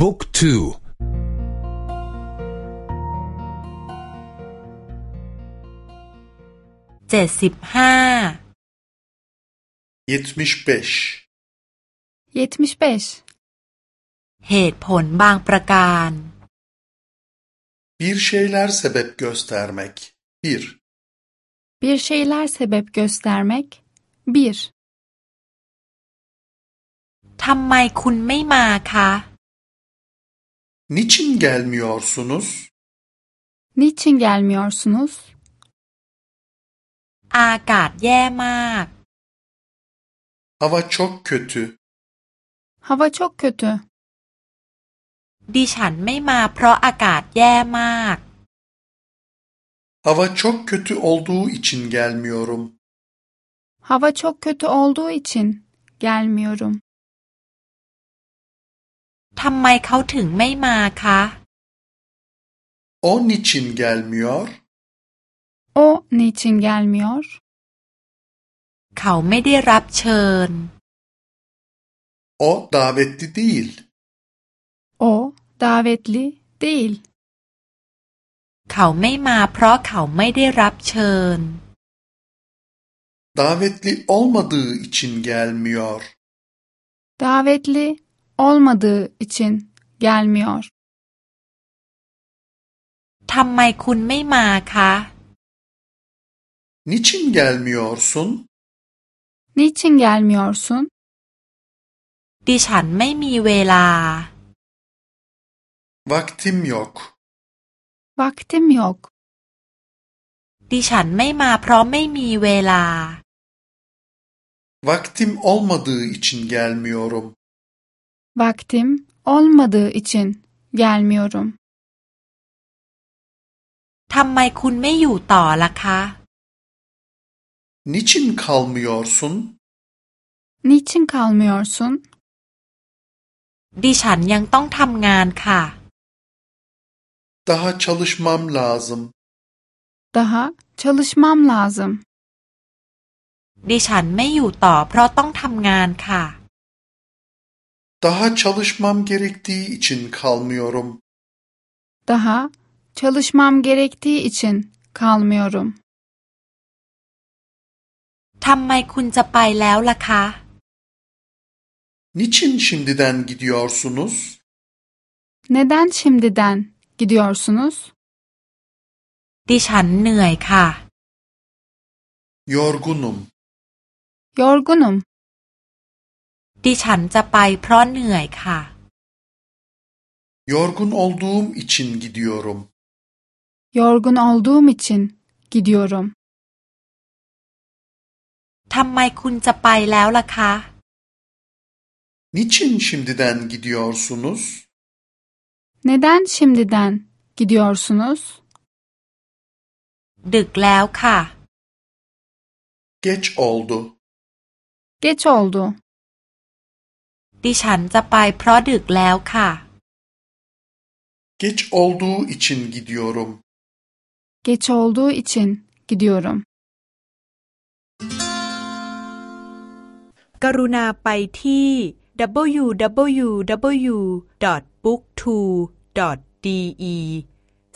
บุ๊กทูเจ็ดสิบห้า 75 75 เหตุผลบางประการ Bir şeyler sebep göstermek 1 Bir şeyler sebep göstermek 1 ทำไมคุณไม่มาคะ Niçin gelmiyorsunuz? Niçin gelmiyorsunuz? อากาศแย่มาก Hava çok kötü. Hava çok kötü. ดิฉันไม่มาเพราะอากาศแย่มาก Hava çok kötü olduğu için gelmiyorum. Hava çok kötü olduğu için gelmiyorum. ทำไมเขาถึงไม่มาคะ O niçin gelmiyor? O niçin gelmiyor? เขาไม่ได้รับเชิญ O davetli değil. O davetli değil. เขาไม่มาเพราะเขาไม่ได้รับเชิญ Davetli olmadığı için gelmiyor. Davetli olmadığı için gelmiyor. ทำไมคุณไม่มาคะ Niçin gelmiyorsun? Niçin gelmiyorsun? ดิฉันไม่มีเวลา Vaktim yok. Vaktim yok. ดิฉันไม่มาเพราะไม่มีเวลา Vaktim olmadığı için gelmiyorum. Vaktim olmadığı için gelmiyorum. ทำไมคุณไม่อยู่ต่อล่ะคะ Niçin kalmıyorsun? Niçin kalmıyorsun? ดิฉันยังต้องทำงานค่ะ Daha çalışmam lazım. Daha çalışmam lazım. ดิฉันไม่อยู่ต่อเพราะต้องทำงานค่ะ Daha çalışmam gerektiği için kalmıyorum. Daha çalışmam gerektiği için kalmıyorum. ทำไมคุณจะไปแล้วล่ะคะ Niçin şimdiden gidiyorsunuz? Neden şimdiden gidiyorsunuz? ดิฉันเหนื่อยค่ะ Yorgunum. Yorgunum. ดิฉันจะไปเพราะเหนื่อยค่ะ Yorgun olduğum için gidiyorum. Yorgun olduğum için gidiyorum. ทำไมคุณจะไปแล้วล่ะคะ Niçin şimdiden gidiyorsunuz? Neden şimdiden gidiyorsunuz? ดึกแล้วค่ะ Geç oldu. Geç oldu. ดิฉันจะไปเพราะดึกแล้วค่ะ Geç olduğu için gidiyorum. Geç olduğu için gidiyorum. กรุณาไปที่ www.booktwo.de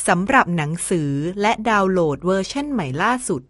สำหรับหนังสือและดาวน์โหลดเวอร์ชันใหม่ล่าสุด